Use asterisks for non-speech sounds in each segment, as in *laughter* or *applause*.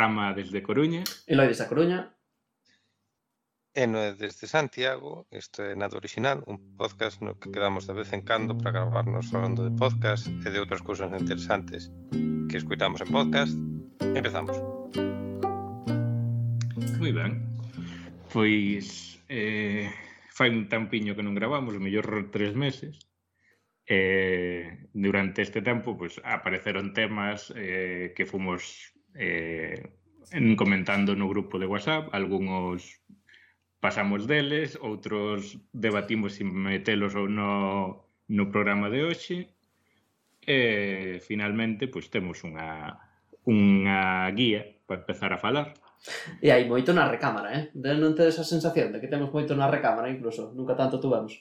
Rama desde Coruña. Eloi desde a Coruña. E no eh, desde Santiago, isto é nada original, un podcast no que quedamos de vez en cando para gravarnos falando de podcast e de outras cousas interesantes que escuitamos en podcast. Empezamos. Moi ben. Pois eh, fai un tampiño que non gravamos, o mellor tres meses. Eh, durante este tempo pois, apareceron temas eh, que fomos eh, en, comentando no grupo de WhatsApp, algúns pasamos deles, outros debatimos se metelos ou no, no programa de hoxe, e finalmente pois, temos unha, unha guía para empezar a falar. E hai moito na recámara, eh? Non tedes a sensación de que temos moito na recámara incluso, nunca tanto tuvemos.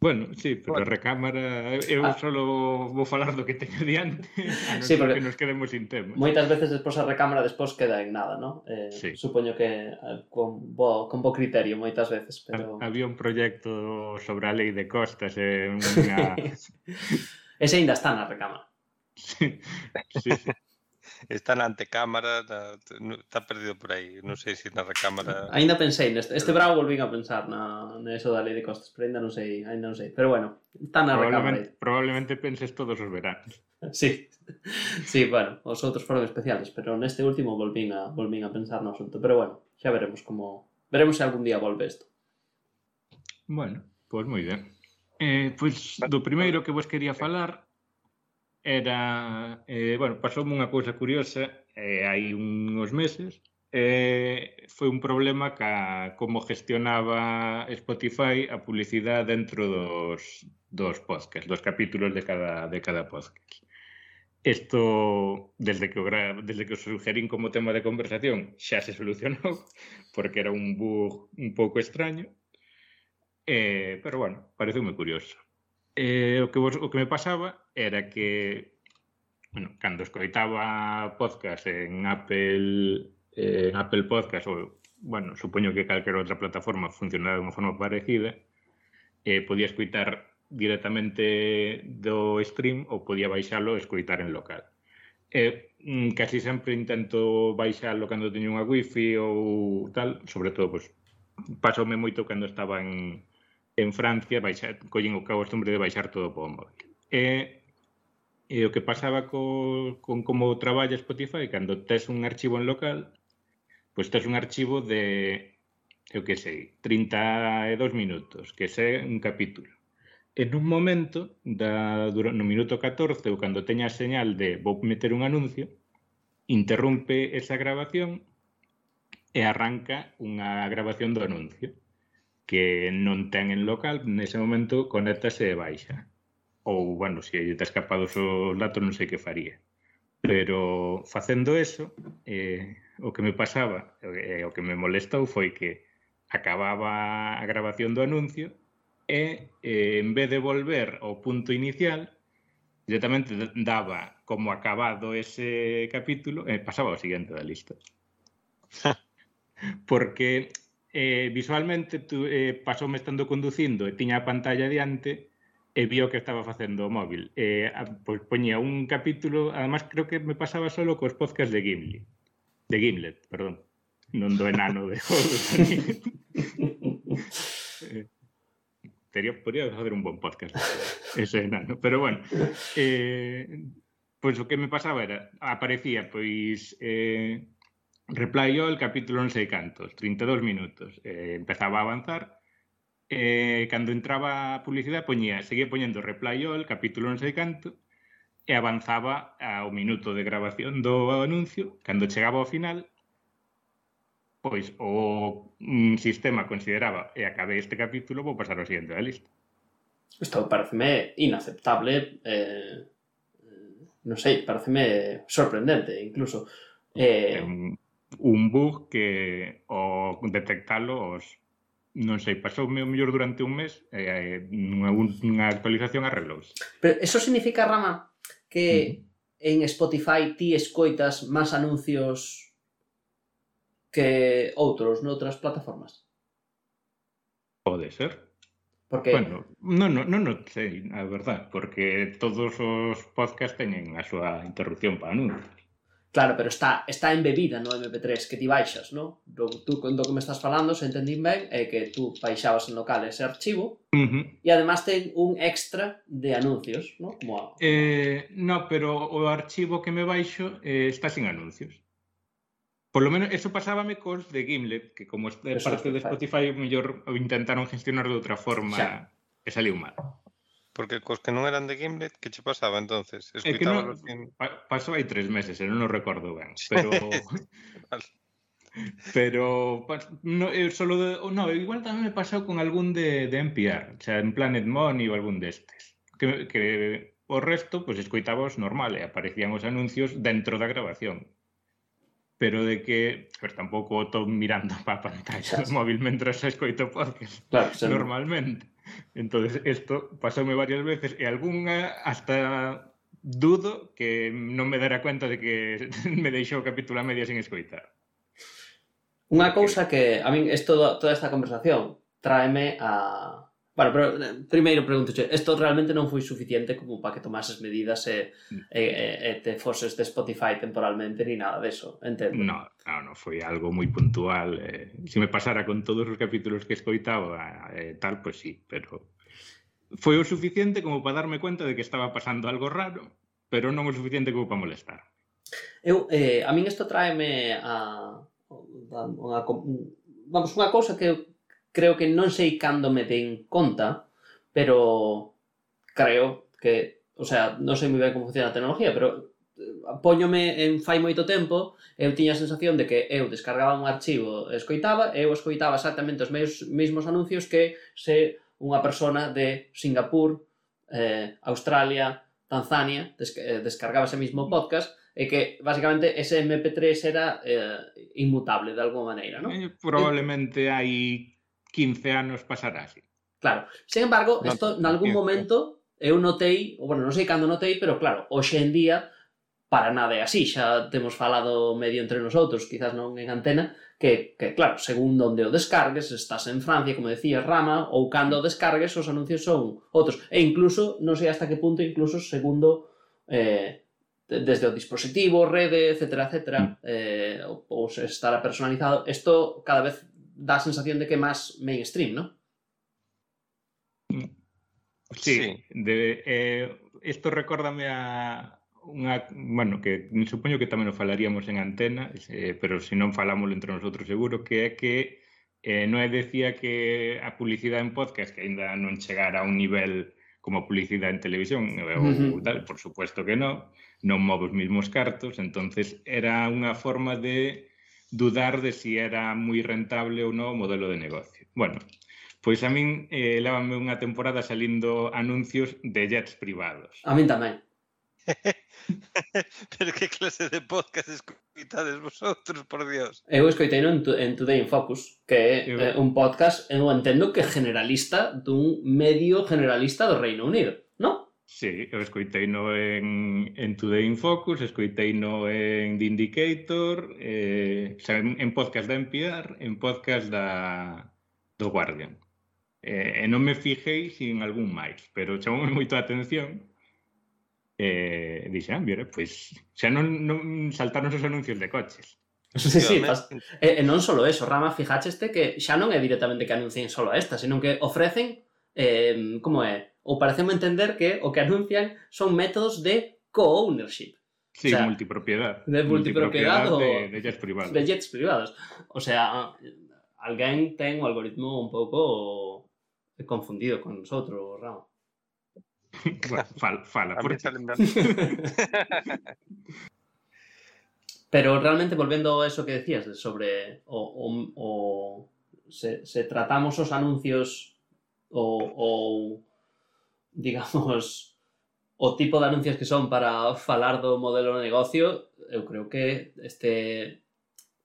Bueno, sí, pero bueno. recámara eh, eu ah. solo vou falar do que teño diante *laughs* non sí, porque que nos quedemos sin tema. Moitas veces despois a recámara despois queda en nada, non? Eh, sí. Supoño que eh, con bo, con bo criterio moitas veces, pero... Había un proxecto sobre a lei de costas e eh, *laughs* unha... Ese ainda está na recámara. sí, sí. sí está na antecámara, na, está perdido por aí, non sei se na recámara. *laughs* Ainda pensei neste, este bravo volvín a pensar na, neso eso da lei de costas, pero ainda non sei, ainda non sei, pero bueno, está na probablemente, recámara. Probablemente penses todos os veranos. *laughs* Sí. Sí, bueno, os outros foron especiales, pero neste último volvín a volvín a pensar no asunto, pero bueno, xa veremos como veremos se algún día volve isto. Bueno, pois pues moi ben. Eh, pois do primeiro que vos quería falar era, eh, bueno, pasoume unha cousa curiosa eh, hai uns meses, eh, foi un problema ca como gestionaba Spotify a publicidade dentro dos, dos podcasts, dos capítulos de cada, de cada podcast. Isto, desde que, o gra... desde que o sugerín como tema de conversación, xa se solucionou, *laughs* porque era un bug un pouco extraño. Eh, pero, bueno, parece moi curioso eh, o, que vos, o que me pasaba era que bueno, cando escoitaba podcast en Apple eh, en Apple Podcast ou bueno, supoño que calquera outra plataforma funcionaba de unha forma parecida, eh, podía escoitar directamente do stream ou podía baixalo e escoitar en local. Eh, casi sempre intento baixalo cando teño unha wifi ou tal, sobre todo, pois, pues, pasoume moito cando estaba en, en Francia baixar, collen o costumbre de baixar todo para o móvil. E, e o que pasaba co, con como traballa Spotify, cando tes un archivo en local, pois tes un archivo de, eu que sei, 32 minutos, que é un capítulo. En un momento, da, no minuto 14, ou cando teña a señal de vou meter un anuncio, interrompe esa grabación e arranca unha grabación do anuncio que non ten en local, nese momento conéctase e baixa. Ou, bueno, se lle te escapados os datos non sei que faría. Pero facendo eso, eh, o que me pasaba, eh, o que me molestou foi que acababa a grabación do anuncio e eh, en vez de volver ao punto inicial, directamente daba como acabado ese capítulo e eh, pasaba ao siguiente da lista. *laughs* Porque eh, visualmente tu, eh, estando conducindo e tiña pantalla diante e vio que estaba facendo móvil. Eh, pois poñía un capítulo, además creo que me pasaba solo cos podcasts de Gimli. De Gimlet, perdón. Non do enano de *laughs* eh, tería, podría facer un bon podcast ese enano, pero bueno eh, pois que me pasaba era aparecía pois eh, Reply All, capítulo non sei cantos, 32 minutos. Eh, empezaba a avanzar. Eh, cando entraba a publicidade, poñía, seguía poñendo Reply All, capítulo non sei canto e avanzaba ao minuto de grabación do anuncio. Cando chegaba ao final, pois o mm, sistema consideraba e acabei este capítulo, vou pasar ao seguinte da lista. Isto pareceme inaceptable, eh, eh non sei, pareceme sorprendente incluso. Eh, é un, un bug que o detectalo os non sei, pasoume o mellor durante un mes e eh, nunha, unha actualización arreglouse. Pero eso significa, Rama, que mm. en Spotify ti escoitas máis anuncios que outros noutras plataformas? Pode ser. Porque... Bueno, non, non, non, non sei, a verdad, porque todos os podcast teñen a súa interrupción para anuncios. Claro, pero está, está embebida no MP3 que ti baixas, no? Do, tú, do que me estás falando, se entendín ben, é que tú baixabas en local ese archivo uh -huh. e además ten un extra de anuncios, no? Como... Eh, no, pero o archivo que me baixo eh, está sin anuncios. Por lo menos eso pasábame cos de Gimlet, que como é parte de Spotify, mellor o intentaron gestionar de outra forma xa. e saliu mal. Porque cos que non eran de Gimlet, que che pasaba entonces? Escuitaba é que non, sin... pa, pasou aí tres meses, eu non o recordo ben, pero... *laughs* vale. Pero no, eu solo de, no, igual tamén me pasou con algún de, de NPR, o sea, en Planet Money ou algún destes. Que, que o resto, pois, pues, escoitábamos normal e aparecían os anuncios dentro da grabación pero de que pues, tampouco estou mirando para a pantalla do móvil mentras escoito podcast claro, normalmente. Entonces, isto pasoume varias veces e algunha hasta dudo que non me dará cuenta de que *laughs* me deixou o capítulo a media sin escoitar. Unha cousa que a min esto, toda esta conversación tráeme a Bueno, pero eh, primeiro pregunto, isto realmente non foi suficiente como para que tomases medidas e, e, e te foses de Spotify temporalmente ni nada deso, entendo? No, no, no foi algo moi puntual. Eh, se me pasara con todos os capítulos que escoitaba eh, tal, pois pues sí, pero foi o suficiente como para darme cuenta de que estaba pasando algo raro, pero non o suficiente como para molestar. Eu, eh, a min isto tráeme a, a, a, a vamos, unha cousa que eu creo que non sei cando me den conta, pero creo que, o sea, non sei moi ben como funciona a tecnología, pero eh, póñome en fai moito tempo, eu tiña a sensación de que eu descargaba un archivo e escoitaba, eu escoitaba exactamente os meus mesmos anuncios que se unha persona de Singapur, eh, Australia, Tanzania, eh, descargaba ese mismo podcast, e que basicamente ese MP3 era eh, inmutable de alguma maneira, non? Eh, probablemente hai 15 anos pasarase. Claro. Sin embargo, no, esto en algún momento eu notei, ou bueno, non sei cando notei, pero claro, hoxe en día para nada é así, xa temos falado medio entre nosotros, quizás non en antena, que, que claro, según onde o descargues, estás en Francia, como decía Rama, ou cando o descargues, os anuncios son outros. E incluso, non sei hasta que punto, incluso segundo eh, desde o dispositivo, rede, etcétera, etcétera, mm. eh, ou, ou estará personalizado. Isto cada vez da a sensación de que é máis mainstream, ¿no? Sí, sí. De, eh, esto recórdame a unha, bueno, que supoño que tamén o falaríamos en antena, eh, pero se non falámoslo entre nosotros seguro, que é que eh, Noé decía que a publicidade en podcast que aínda non chegara a un nivel como a publicidade en televisión, uh -huh. ou tal, por supuesto que non, non move os mesmos cartos, entonces era unha forma de dudar de si era moi rentable ou non o modelo de negocio. Bueno, pois a min eh, lávame unha temporada salindo anuncios de jets privados. A min tamén. *laughs* Pero que clase de podcast escoitades vosotros, por Dios? Eu escoitei en, en Today in Focus, que é eh, un podcast, eu entendo que generalista dun medio generalista do Reino Unido. Sí, eu escoitei no en, en Today in Focus, escoitei no en The Indicator, eh, en, en podcast da NPR, en podcast da, do Guardian. Eh, e non me fijei sin algún máis, pero chamoume *laughs* moito a atención e eh, dixe, ah, mira, pois xa non, non saltaron os anuncios de coches. Sí, sí, pas... e, e non só eso, Rama, fijaxeste que xa non é directamente que anuncien só esta, senón que ofrecen eh, como é, ou pareceme entender que o que anuncian son métodos de co-ownership, Sí, O sea, multipropiedad. de multipropiedad o- de, de jets privados. de jets privados. O sea, alguén ten o algoritmo un pouco confundido con nosotros, Rama. *laughs* Bueno, *laughs* fala, fala por. *laughs* Pero realmente, volvendo a eso que decías de sobre o, o, o se, se tratamos os anuncios o, o digamos, o tipo de anuncios que son para falar do modelo de negocio, eu creo que este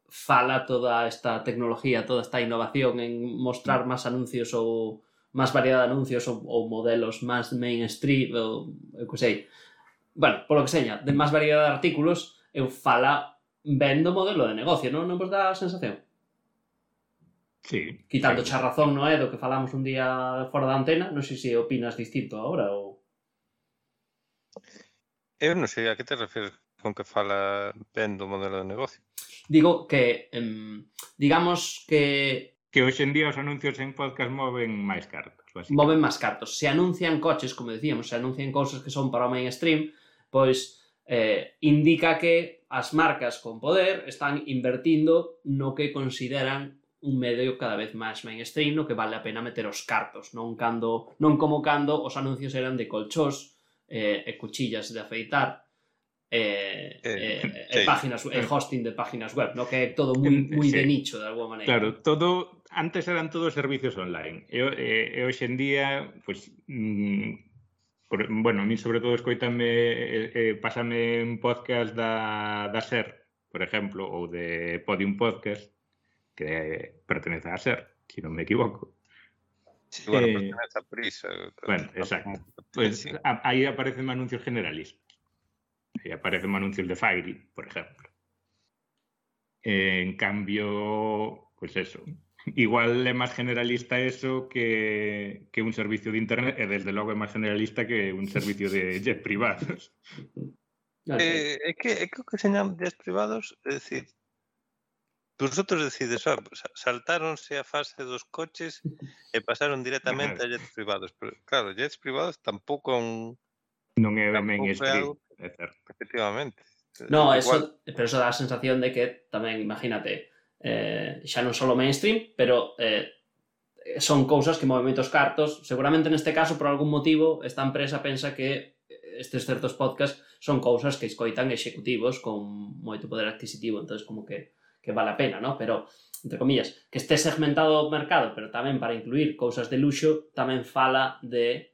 fala toda esta tecnología, toda esta innovación en mostrar mm. máis anuncios ou máis variedade de anuncios ou, ou modelos máis mainstream, ou, eu que sei. Bueno, polo que seña, de máis variedade de artículos, eu fala ben do modelo de negocio, non, non vos dá a sensación? Sí. Quitando xa razón, non é? Do que falamos un día fora da antena, non sei se opinas distinto agora ou... Eu non sei, a que te refires con que fala ben do modelo de negocio? Digo que, em, digamos que... Que hoxe en día os anuncios en podcast moven máis cartos. Moven máis cartos. Se anuncian coches, como decíamos, se anuncian cousas que son para o mainstream, pois eh, indica que as marcas con poder están invertindo no que consideran un medio cada vez máis mainstream no que vale a pena meter os cartos, non cando non como cando os anuncios eran de colchós eh, e cuchillas de afeitar e, eh, eh, sí. e páginas e hosting de páginas web, no que é todo moi moi sí. de nicho de alguma maneira. Claro, todo antes eran todos servicios online. E, e, e hoxe en día, pois pues, mm, por, bueno, a mí sobre todo escoitame eh, eh, pásame un podcast da da Ser, por exemplo, ou de Podium Podcast que pertenece a SER, si non me equivoco. Sí, bueno, Eh, pues esa prisa. bueno, exacto. Pues a- aí aparecen anuncios generalistas. Aí aparecen anuncios de Fairy, por exemplo. Eh, en cambio, pues eso. Igual é máis generalista eso que, que un servicio de internet e desde logo é máis generalista que un servicio de jet privados. Eh, é que é que que señan jets privados, é Pero vosotros decides, oh, saltáronse a fase dos coches e pasaron directamente a jets privados. Pero, claro, jets privados tampouco un... Non é ben algo... é certo. Efectivamente. No, eh, Igual... eso, pero eso dá a sensación de que tamén, imagínate, eh, xa non só mainstream, pero eh, son cousas que movimentos cartos, seguramente neste caso, por algún motivo, esta empresa pensa que estes certos podcast son cousas que escoitan executivos con moito poder adquisitivo, entonces como que que vale a pena, ¿no? Pero, entre comillas, que este segmentado o mercado, pero tamén para incluir cousas de luxo, tamén fala de,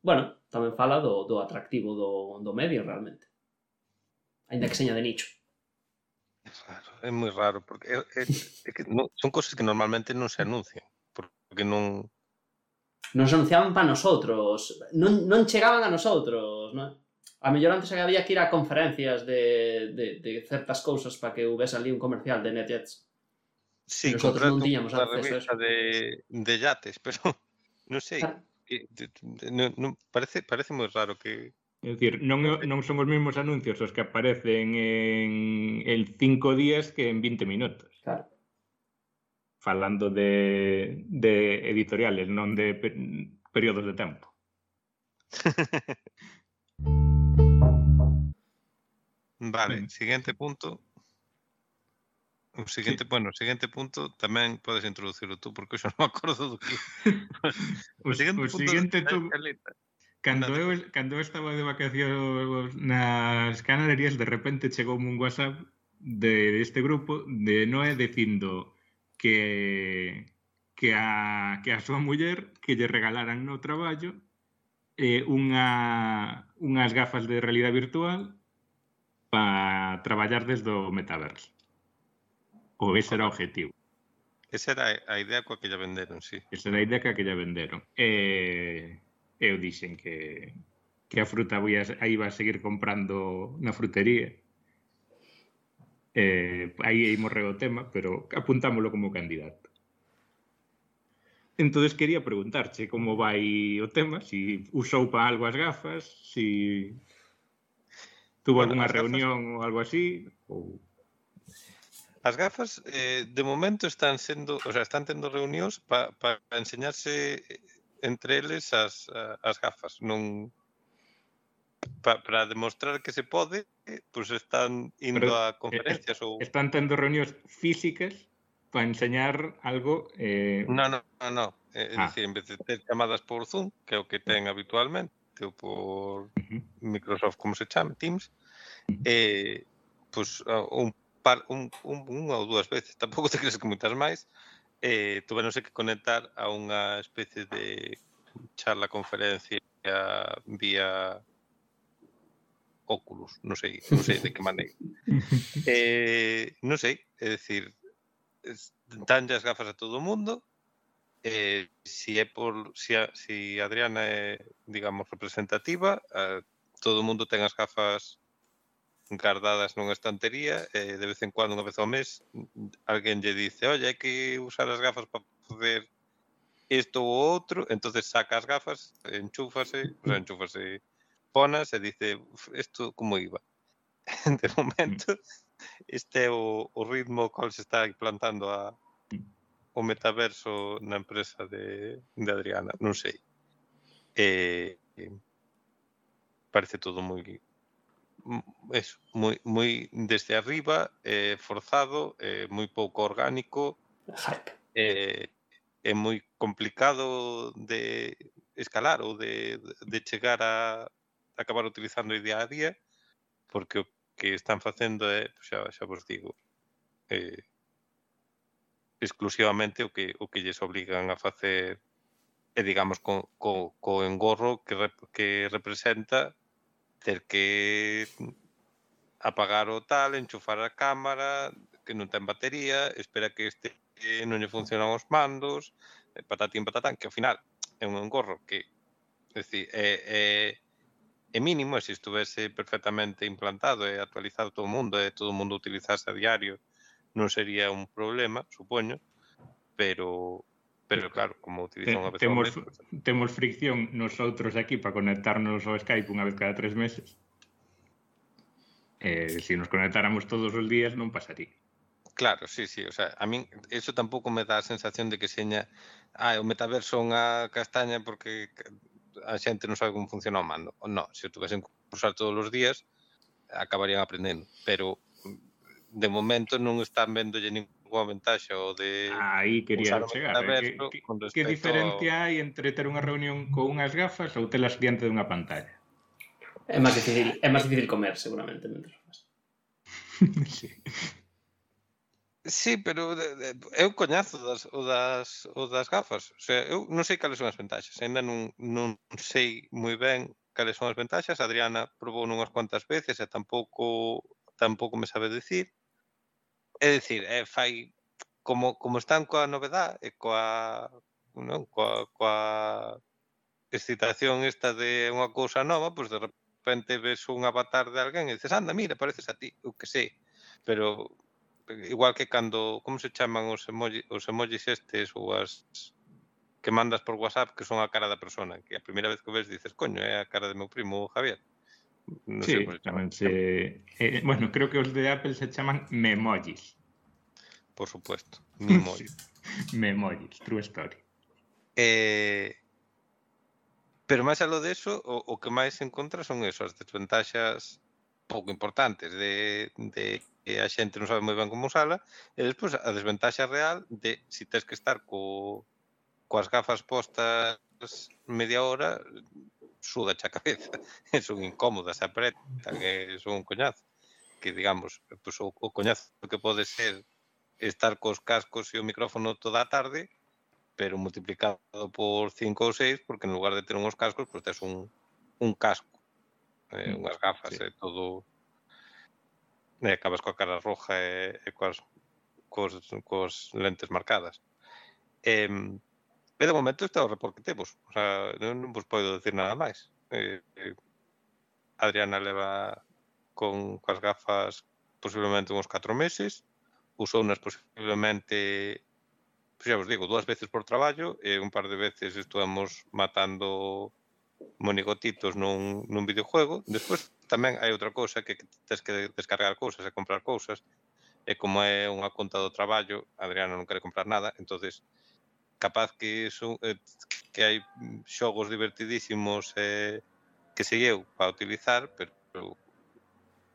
bueno, tamén fala do, do atractivo do, do medio realmente. Ainda que seña de nicho. É raro, é moi raro, porque é, é, é que non, son cousas que normalmente non se anuncian, porque non... Non se anunciaban para nosotros, non, non chegaban a nosotros, non? A mellor antes había que ir a conferencias de, de, de certas cousas para que houvese ali un comercial de NetJets. Sí, Nosotros non tiñamos acceso a eso. De, de yates, *laughs* pero non sei. Claro. Non, non, parece, parece moi raro que, É dicir, non, non son os mesmos anuncios os que aparecen en el 5 días que en 20 minutos. Claro. Falando de, de editoriales, non de per, períodos de tempo. *laughs* Vale, mm. siguiente punto. O siguiente, sí. bueno, o siguiente punto tamén podes introducirlo tú porque eu xa non me acordo do que. *laughs* o, o siguiente, o siguiente tú Cando eu, cando eu estaba de vacacións nas Canarias, de repente chegou un WhatsApp de este grupo de Noé dicindo que que a, que a súa muller que lle regalaran no traballo eh, unha, unhas gafas de realidade virtual para traballar desde o metaverso. Ou ese era o objetivo. Esa era a idea coa que lle venderon, sí. Esa era a idea coa que lle venderon. E eh, eu dixen que que a fruta voía, aí iba a seguir comprando na frutería. Eh, aí morreu o tema, pero apuntámolo como candidato. Entonces quería preguntarche como vai o tema, si usou para algo as gafas, si Tuvo algunha reunión gafas... ou algo así? Ou... As gafas, eh, de momento, están sendo, o sea, están tendo reunións para pa enseñarse entre eles as, as eh, gafas. Non, para demostrar que se pode, pois pues están indo Pero, a eh, conferencias eh, ou están tendo reunións físicas para enseñar algo eh No, no, no, no. Eh, ah. decir, en vez de ter chamadas por Zoom, que é o que ten habitualmente, ou por Microsoft, como se chame, Teams, eh, pois, un par, un, un, unha ou dúas veces, *laughs* tampouco te crees que moitas máis, eh, tuveronse que conectar a unha especie de charla conferencia vía Oculus, non sei, non sei de que *laughs* maneira. *laughs* eh, non sei, é dicir, danlle as gafas a todo o mundo, eh, si é por si, a, si Adriana é, digamos, representativa, eh, todo o mundo ten as gafas guardadas nunha estantería e eh, de vez en cando, unha vez ao mes, alguén lle dice, "Oye, hai que usar as gafas para poder isto ou outro", entonces saca as gafas, enchúfase, o sea, enchúfase, ponas e dice, "Isto como iba?". *laughs* de momento, mm. este é o, o ritmo cal se está implantando a mm o metaverso na empresa de, de Adriana, non sei. Eh, parece todo moi eso, moi moi desde arriba, eh, forzado, eh, moi pouco orgánico. Hype. Eh, é moi complicado de escalar ou de, de chegar a acabar utilizando o día a día porque o que están facendo é, xa, xa vos digo, eh, exclusivamente o que, o que lles obligan a facer e digamos co, co, co engorro que, rep, que representa ter que apagar o tal, enchufar a cámara, que non ten batería, espera que este que non lle funcionan os mandos, eh, patatín patatán, que ao final é un engorro que é, dicir, é, é, é mínimo e se estuvese perfectamente implantado e actualizado todo o mundo e todo o mundo utilizase a diario non sería un problema, supoño, pero pero claro, como utiliza unha vez temos, mes, temos fricción nosotros aquí para conectarnos ao Skype unha vez cada tres meses. Eh, se si nos conectáramos todos os días non pasaría. Claro, sí, sí, o sea, a min eso tampouco me dá a sensación de que seña ah, o metaverso unha castaña porque a xente non sabe como funciona o mando. Non, se o tuvesen que usar todos os días acabarían aprendendo, pero de momento non están vendolle ninguna ventaxa ou de Aí quería chegar. Eh, que, que, que diferencia hai entre ter unha reunión con unhas gafas ou telas diante dunha pantalla? É máis difícil, é máis difícil comer seguramente mentre *laughs* sí. Sí, pero eu coñazo das, o, das, o das gafas. O sea, eu non sei cales son as ventaxas. Ainda non, non sei moi ben cales son as ventaxas. Adriana probou unhas cuantas veces e tampouco tampouco me sabe dicir é dicir, é, fai como, como están coa novedade e coa, non, coa, coa excitación esta de unha cousa nova, pois de repente ves un avatar de alguén e dices, anda, mira, pareces a ti, o que sei. Pero igual que cando, como se chaman os, emoji, os emojis estes ou as que mandas por WhatsApp que son a cara da persona, que a primeira vez que ves dices, coño, é a cara de meu primo Javier. No sí, sé exactamente. Eh, bueno, creo que os de Apple se llaman memojis. Por supuesto, *laughs* memojis. memojis, true story. Eh, pero máis aló de eso, o, o que máis se encontra son eso, as desventaxas pouco importantes de, de que a xente non sabe moi ben como usala, e despois a desventaxa real de si tens que estar co, coas gafas postas media hora, suda a *laughs* cabeza, son incómodas, apretan, que son un coñazo, que digamos, pues, o, o coñazo que pode ser estar cos cascos e o micrófono toda a tarde, pero multiplicado por 5 ou 6, porque en lugar de ter uns cascos, pues tes un, un casco, eh, mm, unhas gafas, sí. eh, todo... E eh, acabas coa cara roja e, e coas, cos, cos lentes marcadas. Eh, E de momento está o report que temos. O sea, non, non vos podo decir nada máis. Eh, eh, Adriana leva con coas gafas posiblemente uns 4 meses, usou unas posiblemente pues xa vos digo, dúas veces por traballo e un par de veces estuamos matando monigotitos nun, nun videojuego. Despois tamén hai outra cousa que tens que descargar cousas e comprar cousas e como é unha conta do traballo, Adriana non quere comprar nada, entonces capaz que son eh, que hai xogos divertidísimos eh, que sei eu para utilizar, pero,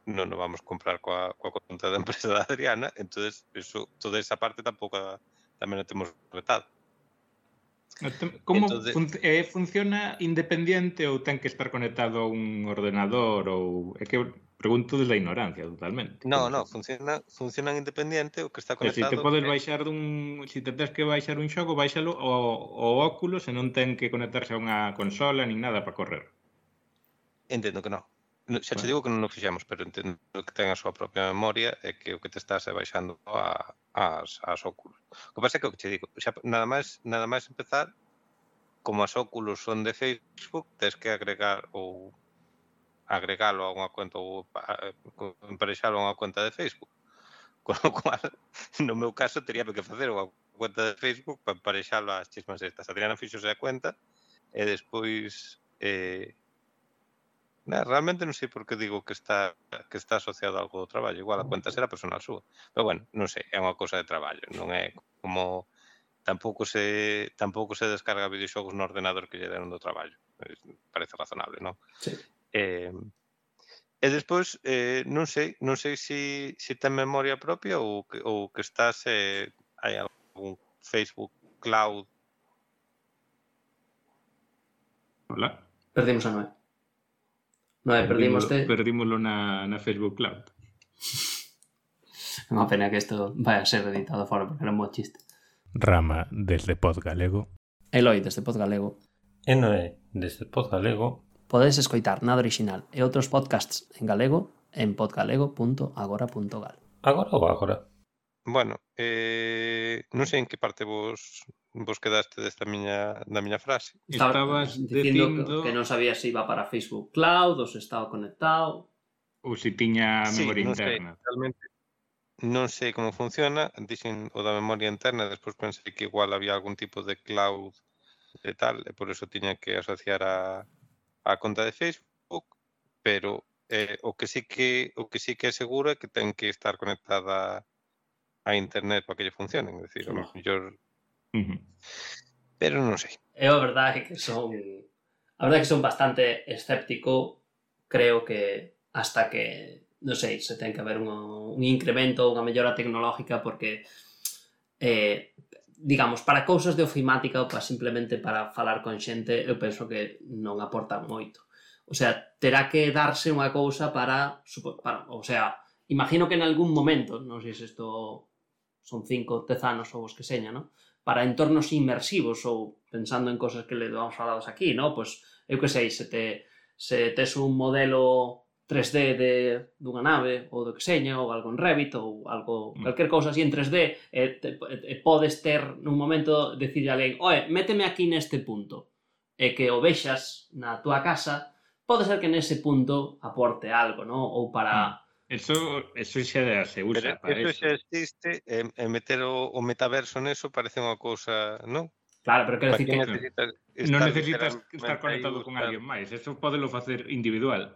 non nos vamos comprar coa, coa conta da empresa da Adriana, entonces eso, toda esa parte tampouco a, tamén a temos vetado. Como Entonces, fun eh, funciona independiente ou ten que estar conectado a un ordenador ou é que pregunto desde a ignorancia totalmente. No, no, funciona funcionan independiente o que está conectado. Se si te podes baixar dun, se si te tens que baixar un xogo, baixalo ao, ao óculos e non ten que conectarse a unha consola nin nada para correr. Entendo que non. No, xa bueno. te digo que non o fixemos, pero entendo que ten a súa propia memoria e que o que te estás é baixando a, as, as óculos. O que pasa é que o que te digo, xa, nada máis nada máis empezar, como as óculos son de Facebook, tens que agregar ou agregalo a unha conta ou emparexalo a unha conta de Facebook. *laughs* Con o cual, no meu caso, tería que facer unha conta de Facebook para emparexalo ás chismas estas. Adriana fixose a cuenta e despois eh, Na, Realmente non sei por que digo que está que está asociado a algo do traballo, igual a cuenta será personal súa. Pero bueno, non sei, é unha cousa de traballo, non é como tampouco se tampouco se descarga videoxogos no ordenador que lle deron do traballo. Eh, parece razonable, non? Sí. Eh, E despois, eh, non sei, non sei se, si, se si ten memoria propia ou que, ou que estás, eh, hai algún Facebook Cloud. Hola. Perdemos a Noé. No, e perdimos te... Perdímoslo na, na Facebook Cloud. É unha pena que isto vai a ser editado fora porque era un bo chiste. Rama desde Pod Galego. Eloi desde Pod Galego. Enoe desde Pod Galego. Podedes escoitar nada original e outros podcasts en galego en podgalego.agora.gal. Agora ou agora? Bueno, eh, non sei en que parte vos vos quedaste desta miña, da miña frase. Estabas dicindo que, que non sabía se iba para Facebook Cloud ou se estaba conectado. Ou se tiña memoria sí, non interna. Sei, realmente non sei como funciona, dixen o da memoria interna, despois pensei que igual había algún tipo de cloud e tal, e por eso tiña que asociar a, a conta de Facebook, pero eh, o que sí que o que sí que é seguro é que ten que estar conectada a internet para que lle funcionen, é dicir, sí. o mellor Uh. Pero non sei. É a verdade que son a verdade que son bastante escéptico, creo que hasta que non sei, se ten que haber un, un incremento ou unha mellora tecnológica porque eh, digamos, para cousas de ofimática ou para simplemente para falar con xente, eu penso que non aporta moito. O sea, terá que darse unha cousa para, para o sea, imagino que en algún momento, non sei se isto son 5, 10 anos ou os que seña, non? para entornos inmersivos ou pensando en cosas que le damos falados aquí, ¿no? Pois, eu que sei, se te se tes un modelo 3D de dunha nave ou do que seña ou algo en Revit ou algo mm. calquer cousa así en 3D e, te, e podes ter nun momento decirle a alguén, "Oe, méteme aquí neste punto." E que o vexas na túa casa, pode ser que nese punto aporte algo, ¿no? Ou para mm. Eso, eso xa se usa Pero para eso. xa existe, e, e meter o, o metaverso neso parece unha cousa, non? Claro, pero quero decir que necesitas non necesitas estar conectado con alguén máis, eso podelo facer individual.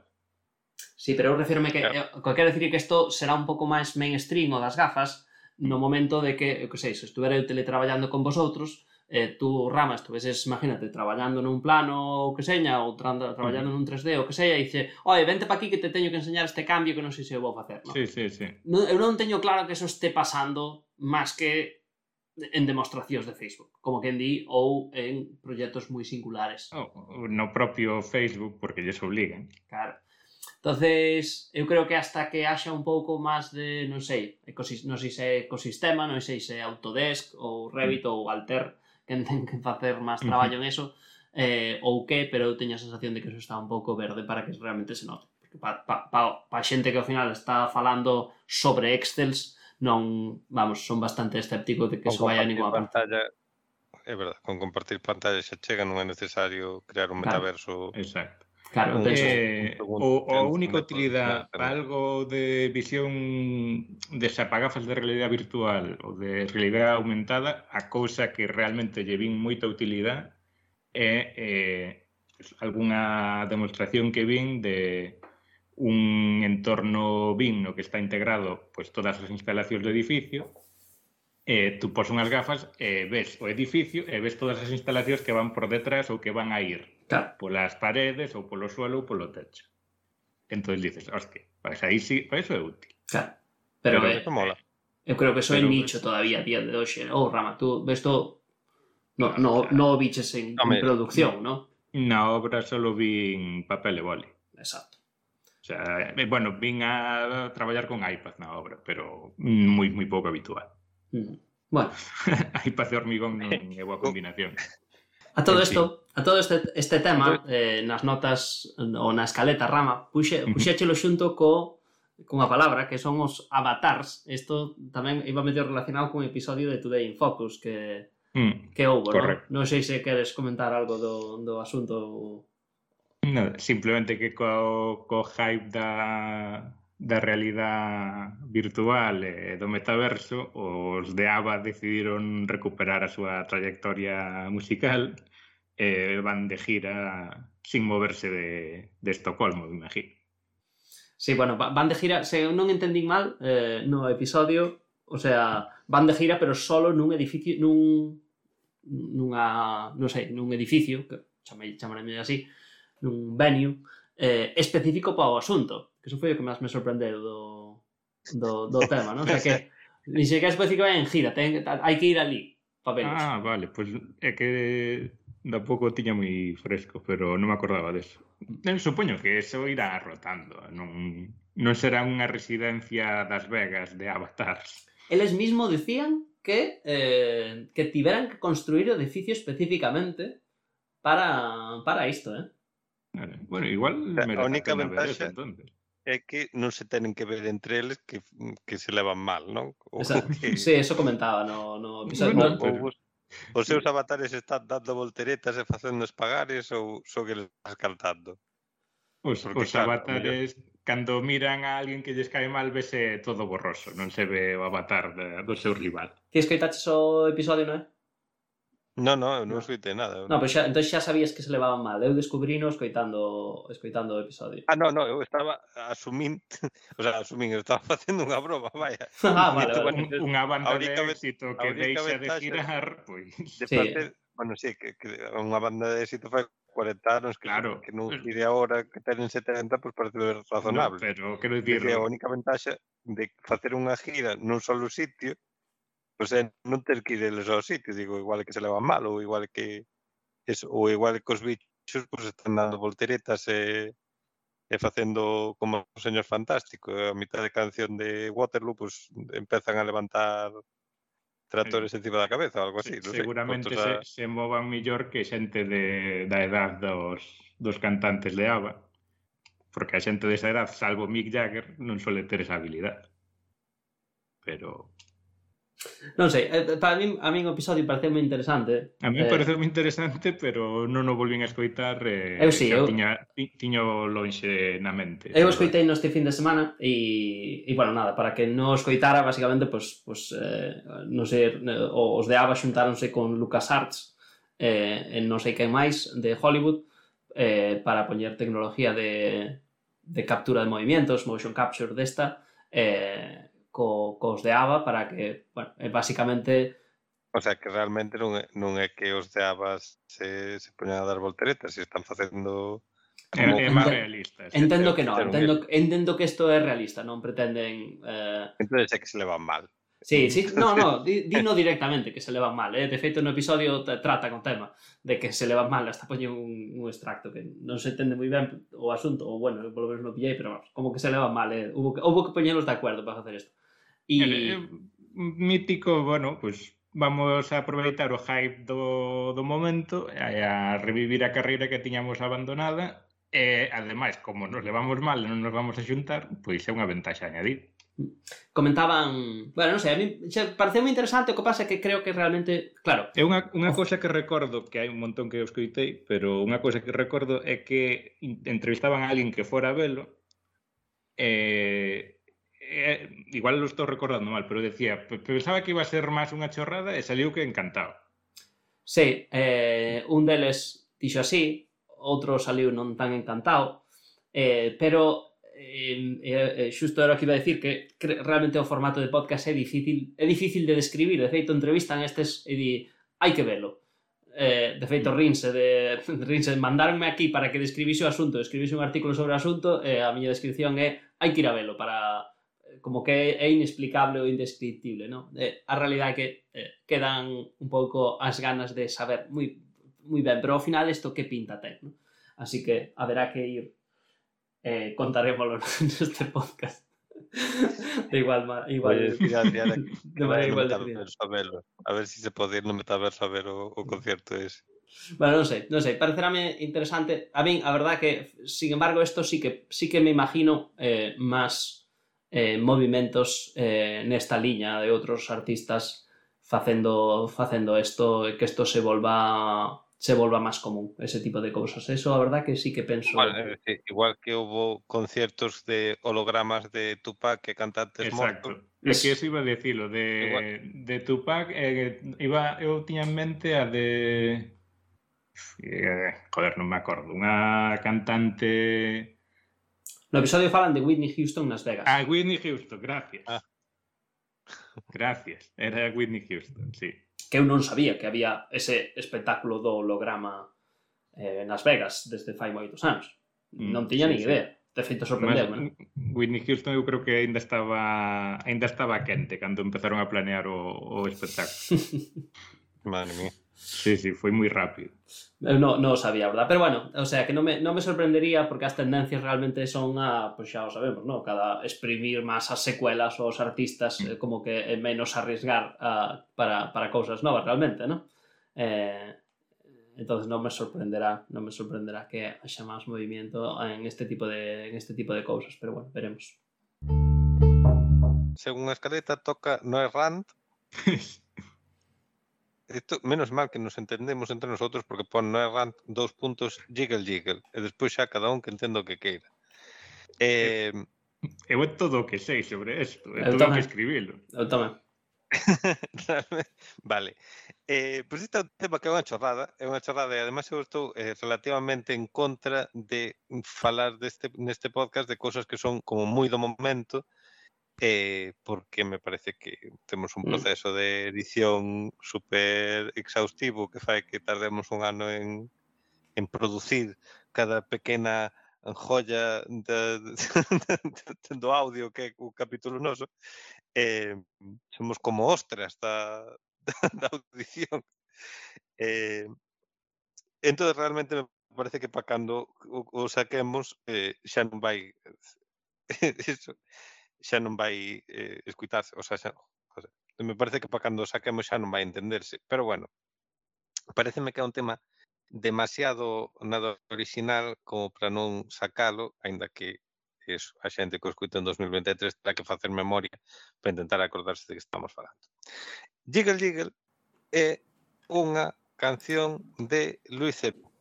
Sí, pero eu refirme que claro. Eh, quero dicir que isto será un pouco máis mainstream o das gafas no momento de que, eu que sei, se estuvera eu teletraballando con vosotros, eh, tú rama, estuveses, imagínate, traballando nun plano ou que seña, ou tra traballando mm. nun 3D ou que seña, e dice, oi, vente pa aquí que te teño que enseñar este cambio que non sei se eu vou facer, No? Sí, sí, sí. No, eu non teño claro que eso este pasando máis que en demostracións de Facebook, como que en di, ou en proxectos moi singulares. Oh, no propio Facebook, porque lles obligan. Claro. Entonces, eu creo que hasta que haxa un pouco máis de, non sei, ecosis, non sei se ecosistema, non sei se Autodesk ou Revit mm. ou Alter, que ten que facer máis traballo en eso eh, ou que, pero eu teño a sensación de que eso está un pouco verde para que realmente se note porque pa, pa, pa, pa xente que ao final está falando sobre Excels non, vamos, son bastante escéptico de que eso vaya a ninguna parte é verdade, con compartir pantalla xa chega, non é necesario crear un metaverso. Claro. Exacto. Claro, un, eh, un segundo, o, o a única utilidade para algo de visión de apagafas de realidade virtual ou de realidade aumentada, a cousa que realmente lle vin moita utilidade é eh, pues, algunha demostración que vin de un entorno BIM no que está integrado pues, todas as instalacións do edificio, eh, tú pos unhas gafas e eh, ves o edificio e eh, ves todas as instalacións que van por detrás ou que van a ir. Claro. Polas paredes, ou polo suelo, ou polo techo. Entón dices, hostia, pues aí sí, para eso é útil. Claro. Pero, pero eh, eso mola. Eu creo que eso é nicho todavía a día de hoxe. ¿eh? Oh, Rama, tú ves todo... No, no, claro. no biches en, no, en producción, no. no? Na obra solo vi en papel e boli. Exacto. O sea, eh, bueno, vin a traballar con iPad na obra, pero moi moi pouco habitual. Mm. Bueno. *laughs* iPad e hormigón non é boa combinación. A todo isto, a todo este, este tema, eh, nas notas ou na escaleta rama, puxe, puxéchelo xunto co cunha palabra que son os avatars. Isto tamén iba medio relacionado cun episodio de Today in Focus que mm, que houbo, correcto. non? Non sei se queres comentar algo do, do asunto. No, simplemente que co, co hype da da realidade virtual e do metaverso, os de ABBA decidiron recuperar a súa trayectoria musical e van de gira sin moverse de, de Estocolmo, me imagino. Sí, bueno, van de gira, se non entendín mal eh, no episodio, o sea, van de gira pero solo nun edificio, nun nunha, non sei, nun edificio, que chamei, chamarame así, nun venue eh, específico para o asunto que eso foi o que máis me sorprendeu do, do, do *laughs* tema, non? O sea que ni sequer parece que vai en gira, ten, hai que ir ali papeles. Ah, vale, pois pues, é que da pouco tiña moi fresco, pero non me acordaba deso. Eu supoño que eso irá rotando, non, non será unha residencia das Vegas de avatars. Eles mismo decían que eh, que tiveran que construir o edificio especificamente para para isto, eh? Bueno, igual a única ventaxa, ver, entonces é que non se tenen que ver entre eles que, mm, que se levan mal, non? *laughs* Ou Exacto. Que... Sí, eso comentaba no, no episodio. Bueno, no, pero... Os seus avatares están dando volteretas e facendo espagares ou son que les caltando? Os, Porque, os claro, avatares, cando miran a alguén que lles cae mal, vese todo borroso, non se ve o avatar de, do seu rival. Ti escoitaches o episodio, non é? Ah. Non, non, eu non escoitei nada. No, pero xa, entón xa sabías que se levaban mal. Eu descubrino escoitando, escoitando o episodio. Ah, non, non, eu estaba asumín, *laughs* o sea, asumín, eu estaba facendo unha broma, *laughs* vaya. ah, vale, vale. Un, unha banda de éxito que deixa de girar, pois. De sí. parte, bueno, sí, que, que unha banda de éxito fai 40 anos que, claro. que non pide agora que tenen 70, pois pues, parece razonable. No, pero, quero dicir... Que a única ventaxa de facer unha gira nun solo sitio O sea, non ter que ir eles ao sitio, digo, igual que se levan mal, ou igual que eso, ou igual que os bichos pues, están dando volteretas e, e facendo como señor fantástico fantásticos. A mitad de canción de Waterloo, pues, empezan a levantar tractores encima da cabeza ou algo así. Sí, sei, seguramente sei, se, a... se movan millor que xente de, da edad dos, dos cantantes de ABBA. Porque a xente desa edad, salvo Mick Jagger, non suele ter esa habilidade. Pero Non sei, eh, eh, para mí, a mí o episodio pareceu moi interesante. A mí eh, pareceu moi interesante, pero non o volvín a escoitar. Eh, eu sí, eu... Tiña, tiño lonxe na mente. Eu escoitei no este fin de semana e, e bueno, nada, para que non escoitara, basicamente, pues, pues, eh, non sei, eh, os de ABBA xuntáronse con Lucas Arts eh, en non sei que máis de Hollywood eh, para poñer tecnología de, de captura de movimentos, motion capture desta, eh, co, cos de ABA para que, bueno, basicamente... O sea, que realmente non é, non é que os de ABA se, se poñan a dar volteretas, se están facendo... Como... É, é máis realista. Entendo que non, entendo, entendo que isto é realista, non pretenden... Eh... Entón é que se le van mal. Sí, sí, no, no, dino directamente que se levan mal, eh? de feito no episodio trata con tema de que se levan mal, hasta poñe un, un extracto que non se entende moi ben o asunto, ou bueno, polo menos non pillei, pero vamos, como que se levan mal, eh? hubo, que, hubo que poñelos de acuerdo para facer isto. E... Eh, mítico, bueno, pues, vamos a aproveitar o hype do, do momento e a revivir a carreira que tiñamos abandonada e, ademais, como nos levamos mal e non nos vamos a xuntar, pois é unha ventaxa añadir. Comentaban, bueno, non sei, a mí xa pareceu moi interesante, o que pasa é que creo que realmente, claro. É unha, unha cousa que recordo, que hai un montón que eu escoitei, pero unha cousa que recordo é que entrevistaban a alguén que fora a velo, e eh, igual lo estou recordando mal, pero decía, pensaba que iba a ser máis unha chorrada e saliu que encantado. Sí, eh, un deles dixo así, outro saliu non tan encantado, eh, pero eh, eh, xusto era o que iba a decir que realmente o formato de podcast é difícil é difícil de describir, de feito entrevistan estes e di, hai que velo eh, de feito mm. rinse de, *laughs* rinse, mandarme aquí para que describise o asunto, describise un artículo sobre o asunto, eh, a miña descripción é hai que ir a velo para como que é inexplicable ou indescriptible, ¿no? Eh, a realidade é que eh, quedan un pouco as ganas de saber moi moi ben, pero ao final isto que pinta ten, ¿no? Así que haberá que ir eh, contarémoslo *laughs* neste podcast. de igual, igual Oye, mira, mira, de manera igual de metaverso a verlo. A ver si se pode ir no metaverso a ver o, o concierto ese. Bueno, non sei, non sei, parecerame interesante. A min, a verdad que, sin embargo, isto sí que sí que me imagino eh, máis eh, movimentos eh, nesta liña de outros artistas facendo facendo isto e que isto se volva se volva máis común, ese tipo de cousas. Eso a verdad que sí que penso. Igual, é decir, igual que houve conciertos de hologramas de Tupac que cantantes Exacto. mortos. É que eso iba a decirlo, de, igual. de Tupac, eh, iba, eu tiña en mente a de... Eh, joder, non me acordo, unha cantante No episodio falan de Whitney Houston nas Vegas. A Whitney Houston, gracias. Ah. *laughs* Gracias, era Whitney Houston, sí. Que eu non sabía que había ese espectáculo do holograma eh, nas Vegas desde fai moitos anos. Mm, non tiña sí, ni idea. De feito sorprendeu, Whitney Houston eu creo que ainda estaba ainda estaba quente cando empezaron a planear o, o espectáculo. *laughs* Madre mía. Sí, sí, foi moi rápido. Eu non, non o sabía, verdad? Pero bueno, o sea, que non me, non me sorprendería porque as tendencias realmente son a, pois xa o sabemos, ¿no? Cada exprimir máis as secuelas ou os artistas eh, como que menos arriesgar a, para, para cousas novas realmente, ¿no? Eh, entonces non me sorprenderá, non me sorprenderá que haxa máis movimiento en este tipo de en este tipo de cousas, pero bueno, veremos. Según a escaleta toca no é rant. *laughs* Esto, menos mal que nos entendemos entre nosotros porque pon no erran dous puntos jiggle jiggle e despois xa cada un que entendo o que queira. Eh, eu é todo o que sei sobre isto, é todo o que escribilo. Eu eh, tamén. *laughs* vale. Eh, pois pues este é un tema que é unha chorrada, é unha chorrada e además eu estou eh, relativamente en contra de falar deste neste podcast de cousas que son como moi do momento, eh, porque me parece que temos un mm. proceso de edición super exhaustivo que fai que tardemos un ano en, en producir cada pequena joya de, de, de, *laughs* do audio que é o capítulo noso eh, somos como ostras da, *laughs* da audición. Eh, entón realmente me parece que para cando o, o saquemos eh, xa non vai *laughs* eso xa non vai eh, escuitarse, o sea, xa, o sea, me parece que para cando saquemos xa non vai entenderse, pero bueno, pareceme que é un tema demasiado nada original como para non sacalo, aínda que eso, a xente que o escuta en 2023 terá que facer memoria para intentar acordarse de que estamos falando. Jiggle Jiggle é unha canción de Luis Cepo,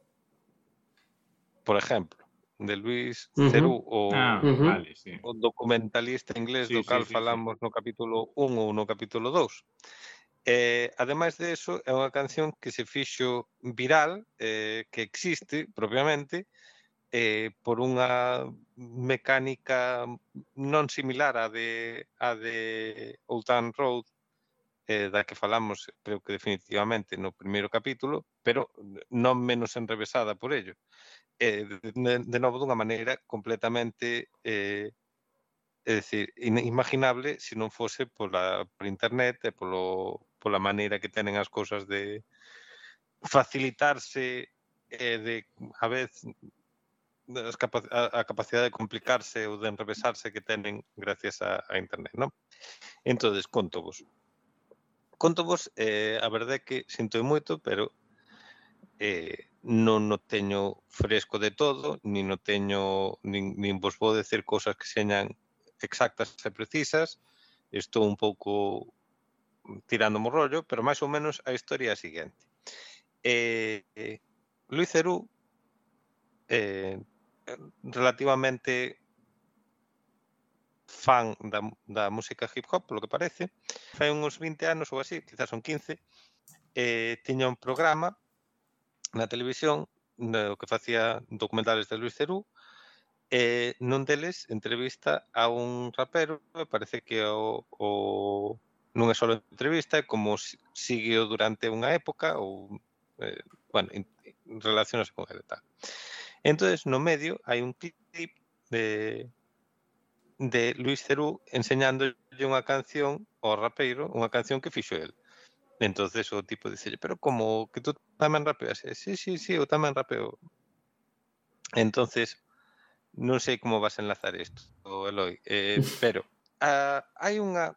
por exemplo de Luis uh -huh. Cerú, o, ah, uh -huh. vale, sí. o documentalista inglés sí, do cal sí, falamos no capítulo 1 ou no capítulo 2. Eh, ademais de eso, é unha canción que se fixo viral, eh, que existe propiamente, eh, por unha mecánica non similar á de, á de Old Town Road, eh, da que falamos, creo que definitivamente, no primeiro capítulo, pero non menos enrevesada por ello eh, de, de novo dunha maneira completamente eh, é dicir, inimaginable se non fose pola, por internet e polo, pola maneira que tenen as cousas de facilitarse e de, a vez, as capa a, a capacidade de complicarse ou de enrevesarse que tenen gracias a, a internet, non? Entón, conto vos. Conto vos, eh, a verdade é que sinto moito, pero eh, non no teño fresco de todo, nin no teño nin, nin vos vou decir cousas que señan exactas e precisas. Estou un pouco tirando mo rollo, pero máis ou menos a historia é a seguinte. Eh, eh Luis Cerú eh, relativamente fan da, da música hip hop, polo que parece, fai uns 20 anos ou así, quizás son 15, eh, tiña un programa na televisión no que facía documentales de Luis Cerú e non deles entrevista a un rapero me parece que o, o non é só entrevista é como sigue durante unha época ou eh, bueno, relacionase con ele tal entonces no medio hai un clip de de Luis Cerú enseñándolle unha canción ao rapeiro, unha canción que fixo el. Entonces o tipo dice, pero como que tú tamén rapeas? Sí, sí, sí, eu tamén rapeo. Entonces, non sei como vas a enlazar isto, Eloi, eh, *laughs* pero ah, uh, hai unha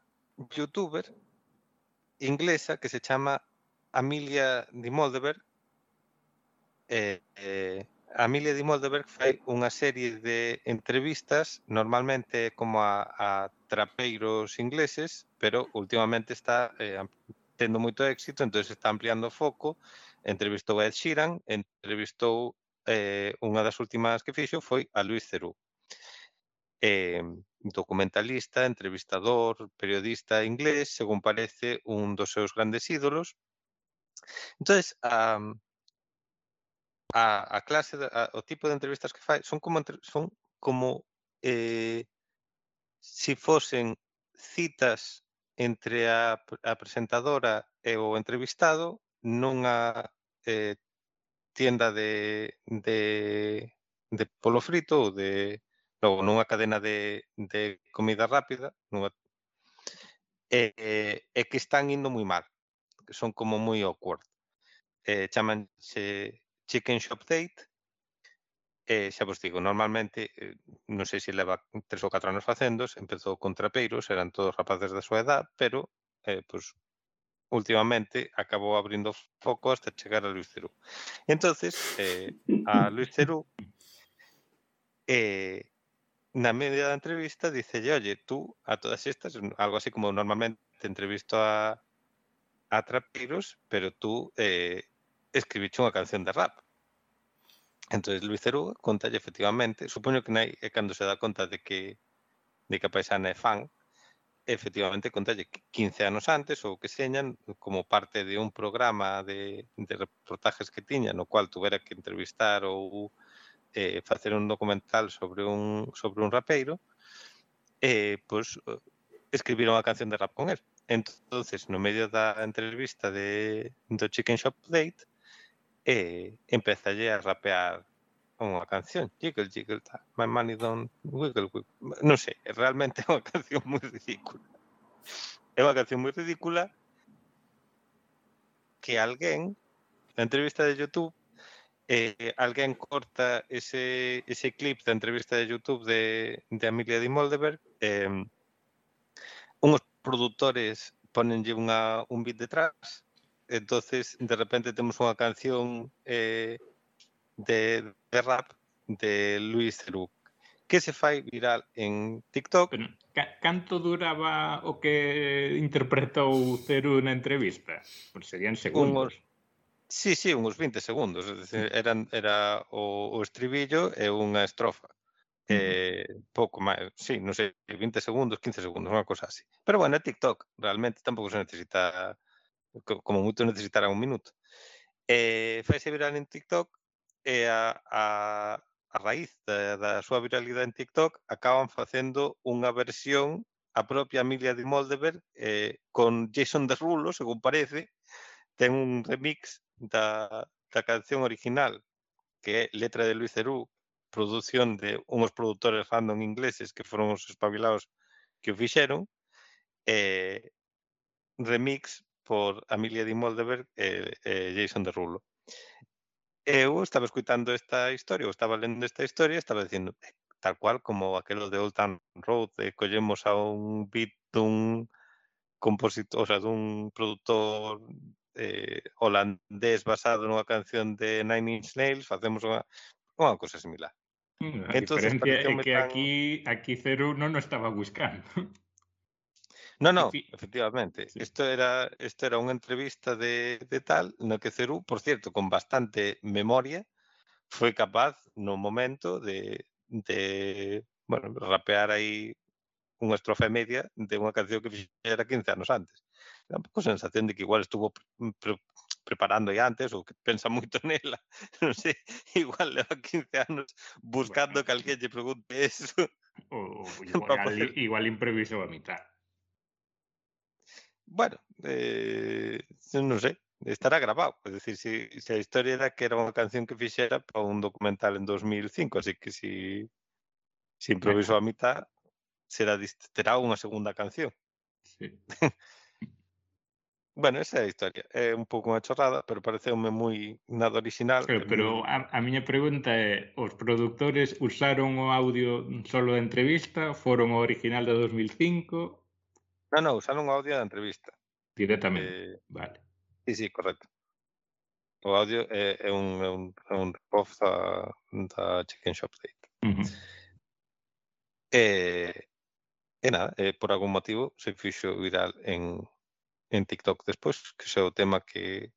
youtuber inglesa que se chama Amelia Di Moldeberg eh, eh, Amelia Di Moldeberg fai unha serie de entrevistas normalmente como a, a trapeiros ingleses, pero últimamente está eh, tendo moito éxito, entonces está ampliando o foco, entrevistou a Ed Sheeran, entrevistou eh, unha das últimas que fixo foi a Luis Cerú. Eh, documentalista, entrevistador, periodista inglés, según parece un dos seus grandes ídolos. Entonces, a, a, a clase, a, o tipo de entrevistas que fai son como, entre, son como eh, si fosen citas entre a, a presentadora e o entrevistado nunha eh, tienda de, de, de polo frito ou de logo nunha cadena de, de comida rápida nunha, e, e, e que están indo moi mal que son como moi awkward. Eh, chamanse Chicken Shop Date E xa vos digo, normalmente, eh, non sei se leva tres ou catro anos facendos, empezou con trapeiros, eran todos rapaces da súa edad, pero, eh, pois, últimamente acabou abrindo foco hasta chegar a Luis Cerú. Entonces, eh, a Luis Cerú, eh, na media da entrevista, dice, oye, tú a todas estas, algo así como normalmente entrevisto a, a trapeiros, pero tú eh, escribiche unha canción de rap. Entón, Luis Cerugo contalle efectivamente, supoño que nai é eh, cando se dá conta de que de que a paisana é fan, efectivamente contalle 15 anos antes ou que señan como parte de un programa de, de reportajes que tiña no cual tuvera que entrevistar ou eh, facer un documental sobre un sobre un rapeiro eh, pois eh, escribiron a canción de rap con él. Entonces no medio da entrevista de do Chicken Shop Date e empezalle a rapear unha canción, jiggle, jiggle, my money don't wiggle, wiggle. Non sei, realmente é unha canción moi ridícula. É unha canción moi ridícula que alguén, na entrevista de YouTube, eh, alguén corta ese, ese clip da entrevista de YouTube de, de Amelia Di Moldeberg, eh, unhos produtores ponenlle unha, un beat detrás entonces de repente temos unha canción eh, de, de rap de Luis Cerú que se fai viral en TikTok. Pero, ca canto duraba o que interpretou Cerú na entrevista? Por serían segundos. Unhos, sí, sí, uns 20 segundos. Eran, era o, o estribillo e unha estrofa. Uh -huh. Eh, pouco máis, sí, non sei, 20 segundos, 15 segundos, unha cosa así. Pero bueno, é TikTok, realmente tampouco se necesita como moito necesitará un minuto. Eh, e faise viral en TikTok e a, a, a raíz da, da súa viralidade en TikTok acaban facendo unha versión a propia Emilia de Moldeberg eh, con Jason Derulo, según parece, ten un remix da, da canción original que é letra de Luis Cerú, produción de unos produtores random ingleses que foron os espabilados que o fixeron, eh, remix por Amelia Di Moldeberg e, eh, e eh, Jason Derulo. Eu estaba escuitando esta historia, ou estaba lendo esta historia, estaba dicindo eh, tal cual como aquelo de Old Town Road, de collemos a un beat dun compositor, o sea, dun produtor eh, holandés basado nunha canción de Nine Inch Nails, facemos unha, unha cosa similar. A Entonces, diferencia é que tan... aquí, aquí Cero non o estaba buscando. *laughs* No, no, efectivamente. Sí. Isto era isto era unha entrevista de, de tal, no que Cerú, por cierto, con bastante memoria, foi capaz no momento de, de bueno, rapear aí unha estrofa e media de unha canción que fixera 15 anos antes. Era un pouco sensación de que igual estuvo pre preparando aí antes ou que pensa moito nela. *laughs* Non sei, igual leva 15 anos buscando bueno, que alguén lle pregunte eso. Ou, *laughs* igual, igual improvisou a mitad bueno, eh, non sei, estará grabado. É decir, se se a historia era que era unha canción que fixera para un documental en 2005, así que si, si improviso a mitad, será, terá unha segunda canción. Sí. *laughs* bueno, esa é a historia. É un pouco unha chorrada, pero pareceume moi nada original. Pero, pero a, a miña pregunta é, os produtores usaron o audio solo de entrevista, foron o original de 2005, Non, non, usaron o audio da entrevista. Directamente, eh, vale. Sí, sí, correcto. O audio eh, é, é un, é un, é un rip-off da, ah, da ah, Chicken Shop Date. Uh -huh. E, e nada, e por algún motivo se fixo viral en, en TikTok despois, que é o tema que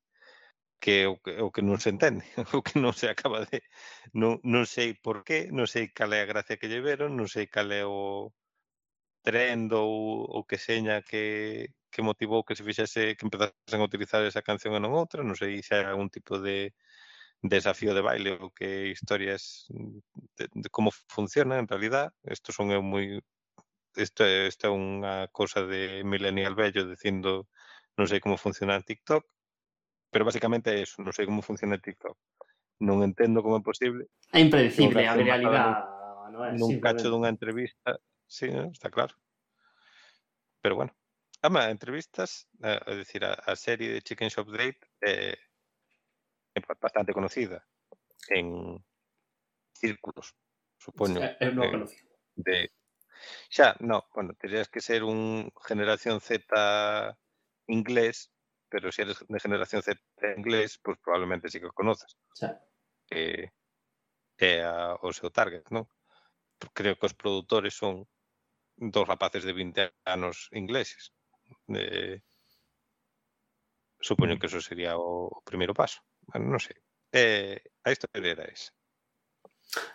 que o que, o que non se entende, *laughs* o que non se acaba de... Non, non sei por qué, non sei cal é a gracia que lle veron, non sei cal é o, trend ou, o que seña que, que motivou que se fixese que empezasen a utilizar esa canción e non outra, non sei se hai algún tipo de desafío de baile ou que historias de, de como funciona en realidad, isto son eu moi isto é, isto é unha cousa de millennial vello dicindo non sei como funciona TikTok, pero basicamente é eso, non sei como funciona TikTok. Non entendo como é posible. É impredecible a realidade. Nun, é, nun cacho dunha entrevista, Sí, ¿no? está claro. Pero bueno. Ama, entrevistas, eh, é dicir, a, a serie de Chicken Shop Date é eh, bastante conocida en círculos, supoño. É, eu non eh, conocía. De, xa, no, bueno, terías que ser un generación Z inglés, pero se si eres de generación Z inglés, pues probablemente sí que eh, o conoces. Xa. Eh, é a, o seu target, non? creo que os produtores son dos rapaces de 20 anos ingleses. Eh, supoño que eso sería o primeiro paso. Bueno, non sei. Eh, a historia era esa.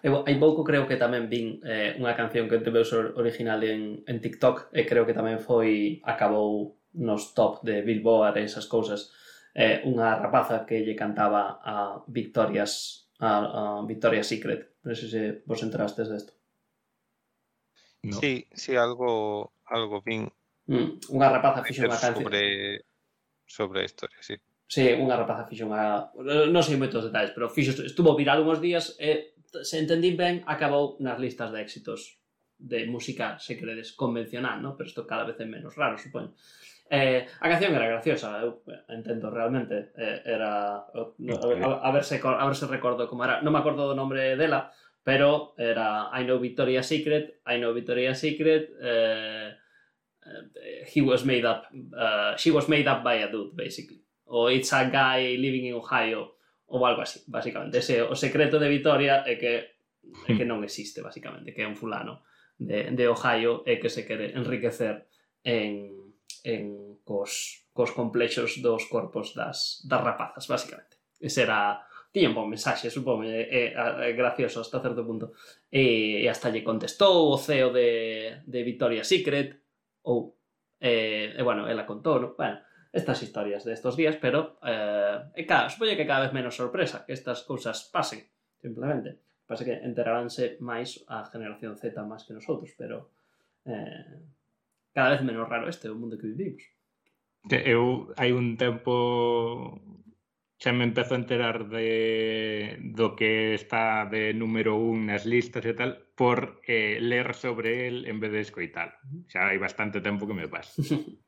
Eu hai pouco creo que tamén vin eh, unha canción que teve o original en, en TikTok e creo que tamén foi acabou nos top de Billboard e esas cousas eh, unha rapaza que lle cantaba a Victorias a, a Victoria's Secret non sei se vos entrastes desto No. Sí, sí, algo, algo vin. Mm, unha rapaza fixo unha canción. Sobre, sobre a historia, sí. Sí, unha rapaza fixo unha... Non sei moitos detalles, pero fixo... Estuvo viral uns días e, se entendín ben, acabou nas listas de éxitos de música, se queredes, convencional, ¿no? pero isto cada vez é menos raro, supoño. Eh, a canción era graciosa, eu entendo realmente, eh, era a, a, a verse a verse recordo como era, non me acordo do nombre dela, pero era I know Victoria's Secret, I know Victoria's Secret, uh, he was made up, uh, she was made up by a dude, basically. O it's a guy living in Ohio, ou algo así, basicamente. Ese, o secreto de Victoria é que, é que hmm. non existe, basicamente, que é un fulano de, de Ohio e que se quere enriquecer en, en cos, cos complexos dos corpos das, das rapazas, basicamente. Ese era tiñan bon mensaxe, supome, é, é, é gracioso hasta certo punto. E, e hasta lle contestou o CEO de, de Victoria's Secret, ou, e, e bueno, ela contou, no? bueno, estas historias de estos días, pero eh, e cada, supoño que cada vez menos sorpresa que estas cousas pasen, simplemente. Pasa que enteraránse máis a generación Z máis que nosotros, pero eh, cada vez menos raro este o mundo que vivimos. Que eu hai un tempo xa me empezo a enterar de, do que está de número un nas listas e tal por eh, ler sobre el en vez de escoitar. Xa hai bastante tempo que me pasa. *laughs*